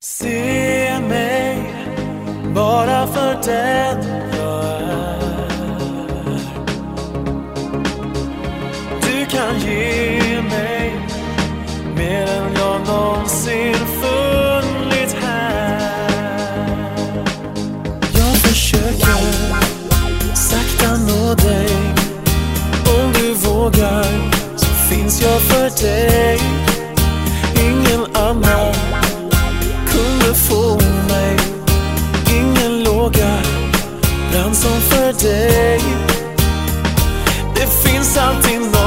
Se mig bara för den jag är Du kan ge mig mer än jag någonsin funnit här. Jag försöker sakta nå dig. Om du vågar så finns jag för dig. den för dig. Det finns alltid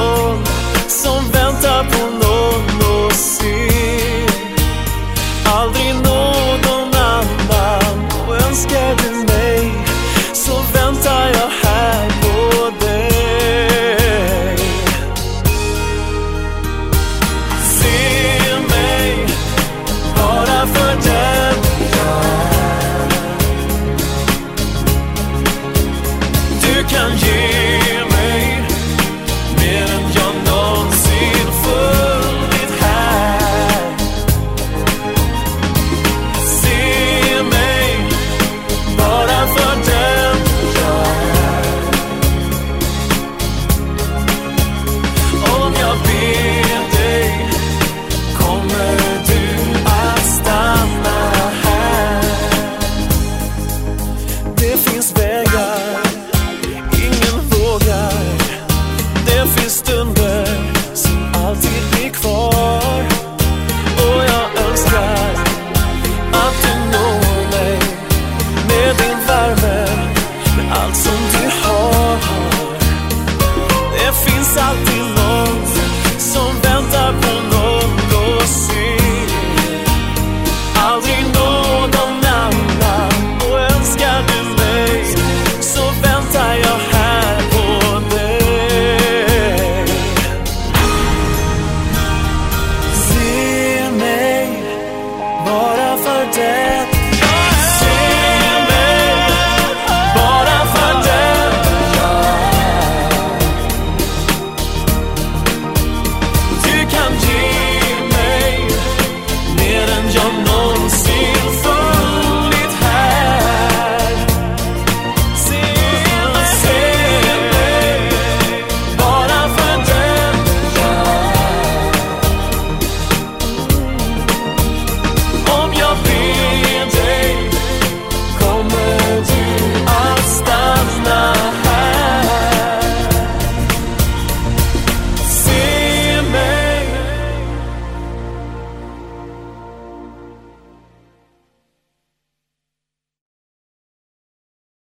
allt som du har. Det finns alltid